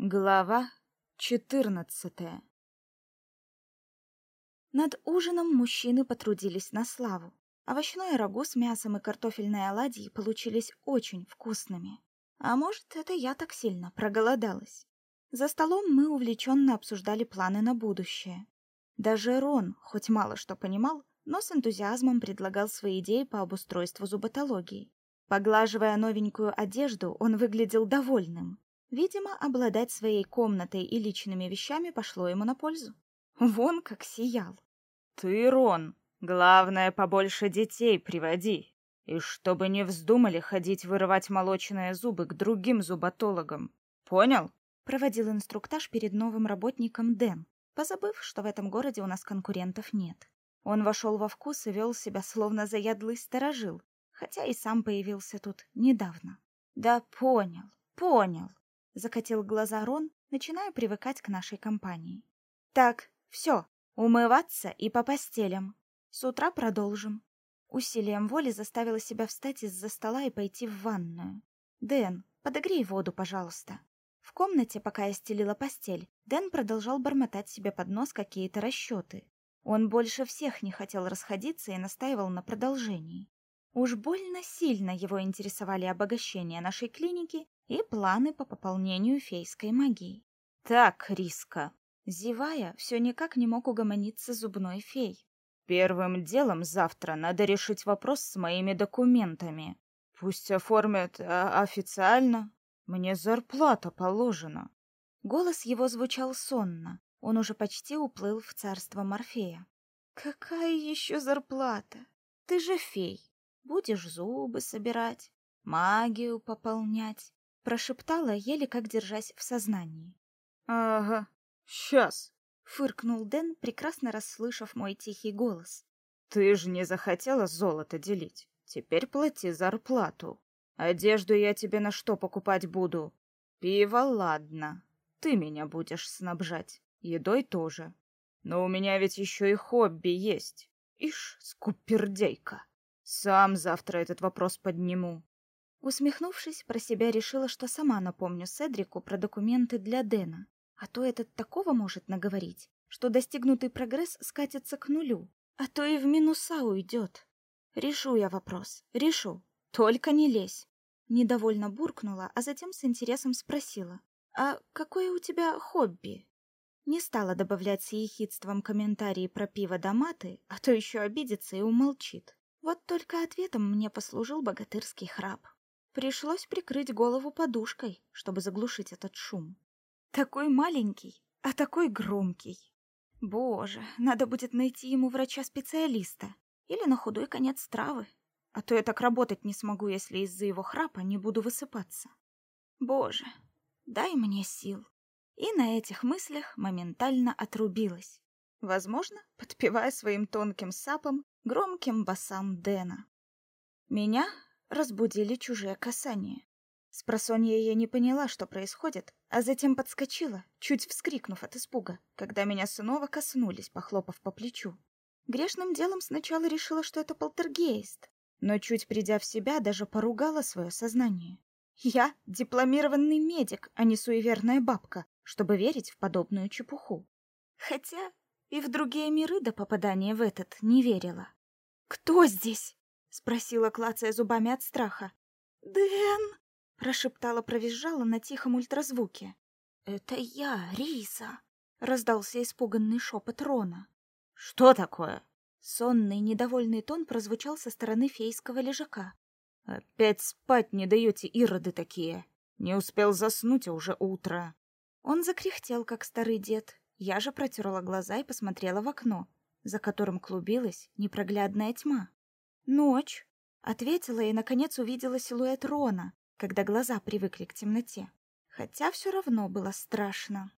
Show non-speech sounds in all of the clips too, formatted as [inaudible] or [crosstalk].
Глава четырнадцатая Над ужином мужчины потрудились на славу. Овощное рагу с мясом и картофельные оладьи получились очень вкусными. А может, это я так сильно проголодалась. За столом мы увлеченно обсуждали планы на будущее. Даже Рон, хоть мало что понимал, но с энтузиазмом предлагал свои идеи по обустройству зуботологии. Поглаживая новенькую одежду, он выглядел довольным. Видимо, обладать своей комнатой и личными вещами пошло ему на пользу. Вон как сиял. Ты, Рон, главное, побольше детей приводи. И чтобы не вздумали ходить вырывать молочные зубы к другим зуботологам. Понял? Проводил инструктаж перед новым работником Дэн, позабыв, что в этом городе у нас конкурентов нет. Он вошел во вкус и вел себя словно заядлый сторожил, хотя и сам появился тут недавно. Да понял, понял закатил глаза Рон, начиная привыкать к нашей компании. Так, все, умываться и по постелям. С утра продолжим. Усилием воли заставила себя встать из-за стола и пойти в ванную. Дэн, подогрей воду, пожалуйста. В комнате, пока я стелила постель, Дэн продолжал бормотать себе под нос какие-то расчеты. Он больше всех не хотел расходиться и настаивал на продолжении. Уж больно сильно его интересовали обогащение нашей клиники и планы по пополнению фейской магии. Так, Риска, зевая, все никак не мог угомониться зубной фей. Первым делом завтра надо решить вопрос с моими документами. Пусть оформят а, официально. Мне зарплата положена. Голос его звучал сонно. Он уже почти уплыл в царство Морфея. Какая еще зарплата? Ты же фей. Будешь зубы собирать, магию пополнять прошептала, еле как держась в сознании. Ага, сейчас, фыркнул Дэн, прекрасно расслышав мой тихий голос. Ты же не захотела золото делить. Теперь плати зарплату. Одежду я тебе на что покупать буду? Пиво ладно. Ты меня будешь снабжать. Едой тоже. Но у меня ведь еще и хобби есть. Ишь, скупердейка. Сам завтра этот вопрос подниму. Усмехнувшись, про себя решила, что сама напомню Седрику про документы для Дэна, а то этот такого может наговорить, что достигнутый прогресс скатится к нулю, а то и в минуса уйдет. Решу я вопрос, решу, только не лезь. Недовольно буркнула, а затем с интересом спросила: "А какое у тебя хобби?" Не стала добавлять с ехидством комментарии про пиво да маты, а то еще обидится и умолчит. Вот только ответом мне послужил богатырский храп. Пришлось прикрыть голову подушкой, чтобы заглушить этот шум. Такой маленький, а такой громкий. Боже, надо будет найти ему врача-специалиста или на худой конец травы, а то я так работать не смогу, если из-за его храпа не буду высыпаться. Боже, дай мне сил. И на этих мыслях моментально отрубилась. Возможно, подпевая своим тонким сапом громким басам Дэна. Меня разбудили чужие касания. Спросонья я не поняла, что происходит, а затем подскочила, чуть вскрикнув от испуга, когда меня снова коснулись, похлопав по плечу. Грешным делом сначала решила, что это полтергейст, но чуть придя в себя, даже поругала свое сознание. Я дипломированный медик, а не суеверная бабка, чтобы верить в подобную чепуху. Хотя и в другие миры до попадания в этот не верила. Кто здесь? Спросила, клацая зубами от страха. "Дэн!" прошептала, провизжала на тихом ультразвуке. "Это я, Риса", раздался испуганный шепот Рона. "Что такое?" Сонный, недовольный тон прозвучал со стороны фейского лежака. Опять спать не даете, ироды такие. Не успел заснуть, а уже утро. Он закряхтел, как старый дед. Я же протерла глаза и посмотрела в окно, за которым клубилась непроглядная тьма. Ночь, ответила и наконец увидела силуэт Рона, когда глаза привыкли к темноте. Хотя все равно было страшно.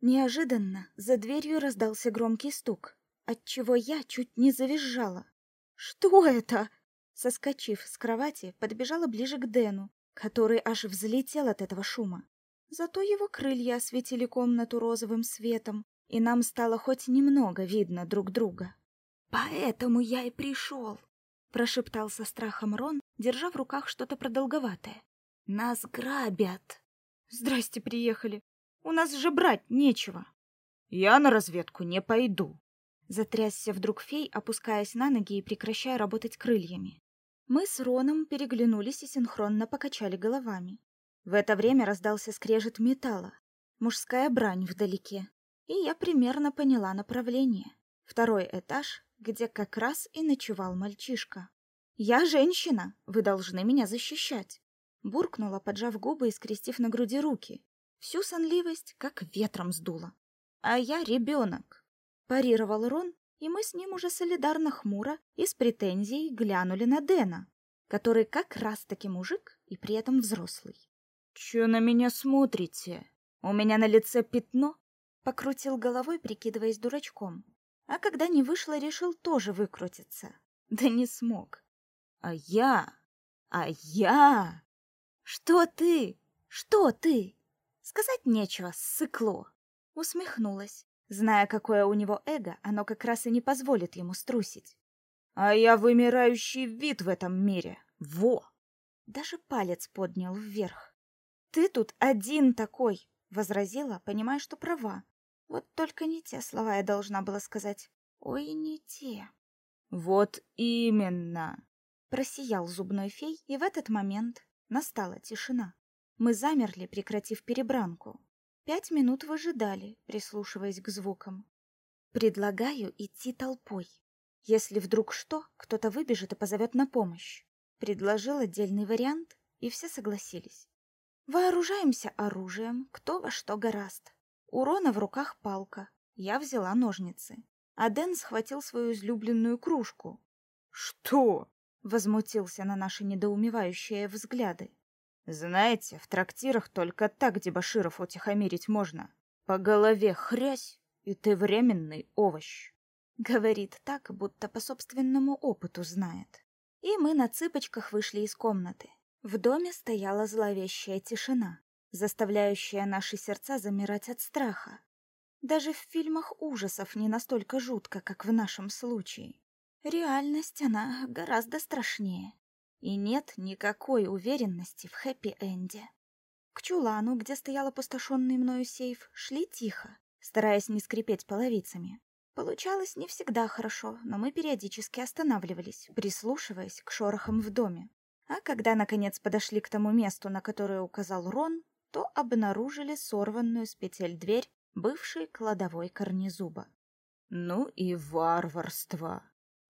Неожиданно за дверью раздался громкий стук, отчего я чуть не завизжала. Что это? Соскочив с кровати, подбежала ближе к Дену, который аж взлетел от этого шума. Зато его крылья осветили комнату розовым светом, и нам стало хоть немного видно друг друга. Поэтому я и пришел прошептал со страхом Рон, держа в руках что-то продолговатое. Нас грабят. Здрасте, приехали. У нас же брать нечего. Я на разведку не пойду. Затрясся вдруг фей, опускаясь на ноги и прекращая работать крыльями. Мы с Роном переглянулись и синхронно покачали головами. В это время раздался скрежет металла, мужская брань вдалеке, и я примерно поняла направление. Второй этаж, где как раз и ночевал мальчишка. «Я женщина, вы должны меня защищать!» Буркнула, поджав губы и скрестив на груди руки. Всю сонливость как ветром сдуло. «А я ребенок!» Парировал Рон, и мы с ним уже солидарно хмуро и с претензией глянули на Дэна, который как раз-таки мужик и при этом взрослый. «Чё на меня смотрите? У меня на лице пятно?» Покрутил головой, прикидываясь дурачком. А когда не вышло, решил тоже выкрутиться. [laughs] Да не смог. «А я? А я?» «Что ты? Что ты?» Сказать нечего, сыкло. Усмехнулась, Зная, какое у него эго, оно как раз и не позволит ему струсить. А я вымирающий вид в этом мире. Во! Даже палец поднял вверх. Ты тут один такой, возразила, понимая, что права. Вот только не те слова я должна была сказать. Ой, не те. Вот именно. Просиял зубной фей, и в этот момент настала тишина. Мы замерли, прекратив перебранку. Пять минут выжидали, прислушиваясь к звукам. Предлагаю идти толпой. Если вдруг что, кто-то выбежит и позовет на помощь. Предложил отдельный вариант, и все согласились. Вооружаемся оружием, кто во что гораст. У Рона в руках палка, я взяла ножницы. А Дэн схватил свою излюбленную кружку. «Что?» — возмутился на наши недоумевающие взгляды. Знаете, в трактирах только так дебоширов утихомирить можно. По голове хрясь, и ты временный овощ. Говорит так, будто по собственному опыту знает. И мы на цыпочках вышли из комнаты. В доме стояла зловещая тишина, заставляющая наши сердца замирать от страха. Даже в фильмах ужасов не настолько жутко, как в нашем случае. Реальность она гораздо страшнее. И нет никакой уверенности в хэппи-энде. К чулану, где стоял опустошенный мною сейф, шли тихо, стараясь не скрипеть половицами. Получалось не всегда хорошо, но мы периодически останавливались, прислушиваясь к шорохам в доме. А когда, наконец, подошли к тому месту, на которое указал Рон, то обнаружили сорванную с петель дверь бывшей кладовой корнезуба. «Ну и варварство!»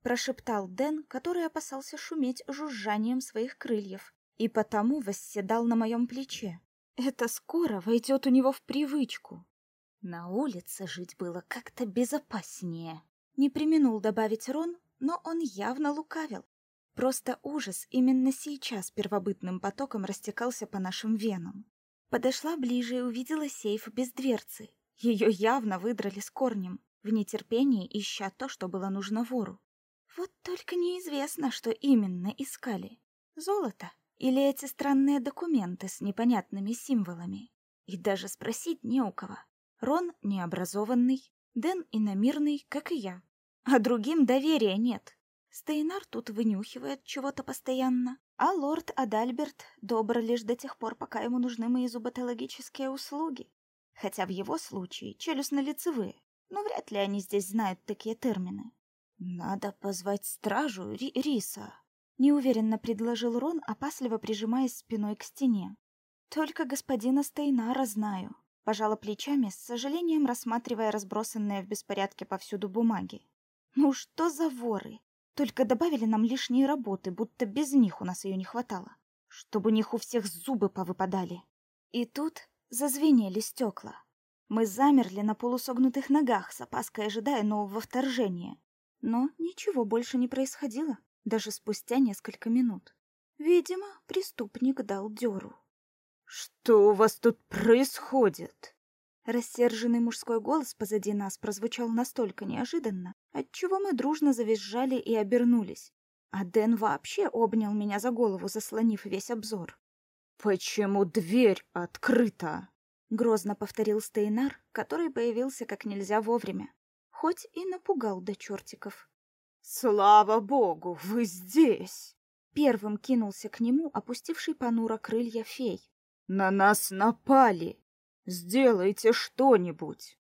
прошептал Дэн, который опасался шуметь жужжанием своих крыльев и потому восседал на моем плече. Это скоро войдет у него в привычку. На улице жить было как-то безопаснее. Не применул добавить Рон, но он явно лукавил. Просто ужас именно сейчас первобытным потоком растекался по нашим венам. Подошла ближе и увидела сейф без дверцы. Ее явно выдрали с корнем, в нетерпении ища то, что было нужно вору. Вот только неизвестно, что именно искали. Золото или эти странные документы с непонятными символами. И даже спросить не у кого. Рон необразованный, Дэн иномирный, как и я. А другим доверия нет. Стейнар тут вынюхивает чего-то постоянно, а лорд Адальберт добр лишь до тех пор, пока ему нужны мои зуботологические услуги. Хотя в его случае челюстно-лицевые, но вряд ли они здесь знают такие термины. Надо позвать стражу Ри Риса, неуверенно предложил Рон, опасливо прижимаясь спиной к стене. Только господина Стейнара знаю, пожала плечами, с сожалением рассматривая разбросанные в беспорядке повсюду бумаги. Ну что за воры? Только добавили нам лишние работы, будто без них у нас ее не хватало. Чтобы у них у всех зубы повыпадали. И тут зазвенели стекла. Мы замерли на полусогнутых ногах, с опаской ожидая нового вторжения. Но ничего больше не происходило, даже спустя несколько минут. Видимо, преступник дал дёру. «Что у вас тут происходит?» Рассерженный мужской голос позади нас прозвучал настолько неожиданно, отчего мы дружно завизжали и обернулись. А Дэн вообще обнял меня за голову, заслонив весь обзор. «Почему дверь открыта?» — грозно повторил Стейнар, который появился как нельзя вовремя хоть и напугал до чертиков. «Слава богу, вы здесь!» Первым кинулся к нему опустивший понуро крылья фей. «На нас напали! Сделайте что-нибудь.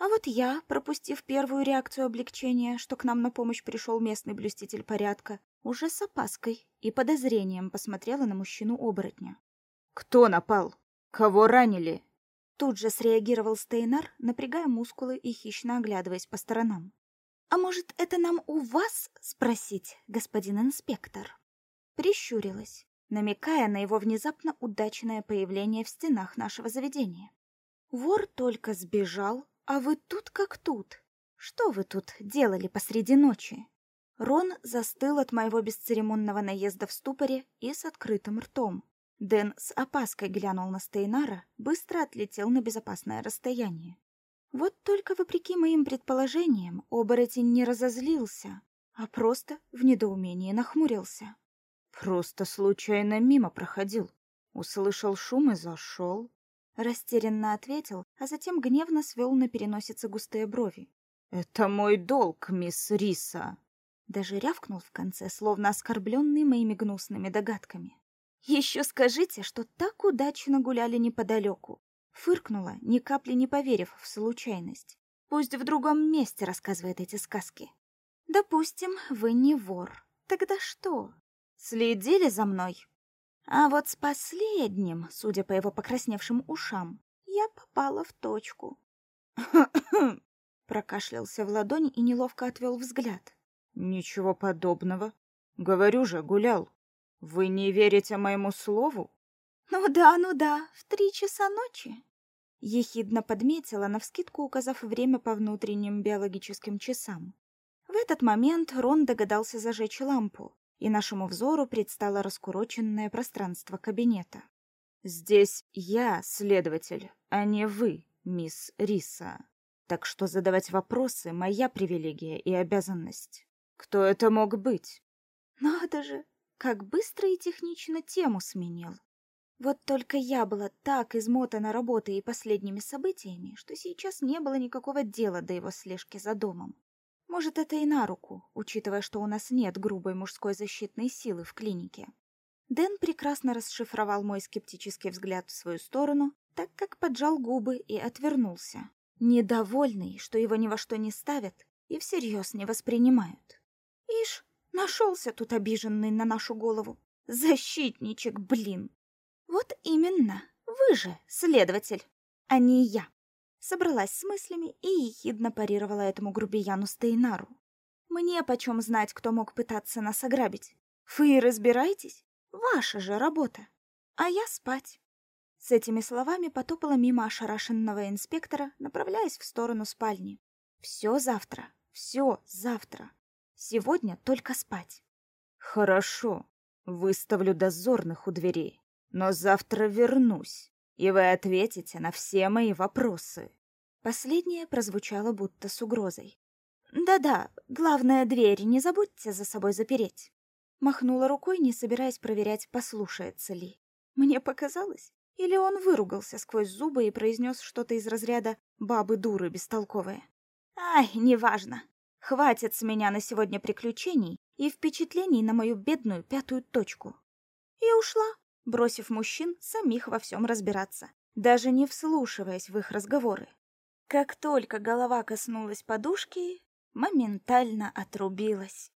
А вот я, пропустив первую реакцию облегчения, что к нам на помощь пришел местный блюститель порядка, уже с опаской и подозрением посмотрела на мужчину-оборотня. «Кто напал? Кого ранили?» Тут же среагировал Стейнар, напрягая мускулы и хищно оглядываясь по сторонам. «А может, это нам у вас спросить, господин инспектор?» Прищурилась, намекая на его внезапно удачное появление в стенах нашего заведения. «Вор только сбежал, а вы тут как тут. Что вы тут делали посреди ночи?» Рон застыл от моего бесцеремонного наезда в ступоре и с открытым ртом. Дэн с опаской глянул на Стейнара, быстро отлетел на безопасное расстояние. Вот только вопреки моим предположениям, оборотень не разозлился, а просто в недоумении нахмурился. Просто случайно мимо проходил. Услышал шум и зашел. Растерянно ответил, а затем гневно свел на переносице густые брови. «Это мой долг, мисс Риса!» Даже рявкнул в конце, словно оскорбленный моими гнусными догадками. Еще скажите, что так удачно гуляли неподалеку. Фыркнула, ни капли не поверив в случайность. Пусть в другом месте рассказывает эти сказки. Допустим, вы не вор. Тогда что? Следили за мной? А вот с последним, судя по его покрасневшим ушам, я попала в точку. [coughs] Прокашлялся в ладонь и неловко отвел взгляд. Ничего подобного. Говорю же, гулял. Вы не верите моему слову? Ну да, ну да, в три часа ночи. Ехидно подметила, навскидку указав время по внутренним биологическим часам. В этот момент Рон догадался зажечь лампу, и нашему взору предстало раскуроченное пространство кабинета. «Здесь я, следователь, а не вы, мисс Риса. Так что задавать вопросы — моя привилегия и обязанность. Кто это мог быть?» «Надо же, как быстро и технично тему сменил. Вот только я была так измотана работой и последними событиями, что сейчас не было никакого дела до его слежки за домом. Может, это и на руку, учитывая, что у нас нет грубой мужской защитной силы в клинике. Дэн прекрасно расшифровал мой скептический взгляд в свою сторону, так как поджал губы и отвернулся, недовольный, что его ни во что не ставят и всерьез не воспринимают. Ишь, Нашелся тут обиженный на нашу голову. Защитничек, блин. Вот именно, вы же следователь, а не я. Собралась с мыслями и ехидно парировала этому грубияну Стейнару. Мне почем знать, кто мог пытаться нас ограбить? Вы разбирайтесь, ваша же работа. А я спать. С этими словами потопала мимо ошарашенного инспектора, направляясь в сторону спальни. Все завтра, все завтра. Сегодня только спать. Хорошо. Выставлю дозорных у дверей. Но завтра вернусь, и вы ответите на все мои вопросы. Последнее прозвучало будто с угрозой. Да-да, главная дверь не забудьте за собой запереть. Махнула рукой, не собираясь проверять, послушается ли. Мне показалось, или он выругался сквозь зубы и произнес что-то из разряда «бабы дуры бестолковые». Ай, неважно. Хватит с меня на сегодня приключений и впечатлений на мою бедную пятую точку. И ушла, бросив мужчин самих во всем разбираться, даже не вслушиваясь в их разговоры. Как только голова коснулась подушки, моментально отрубилась.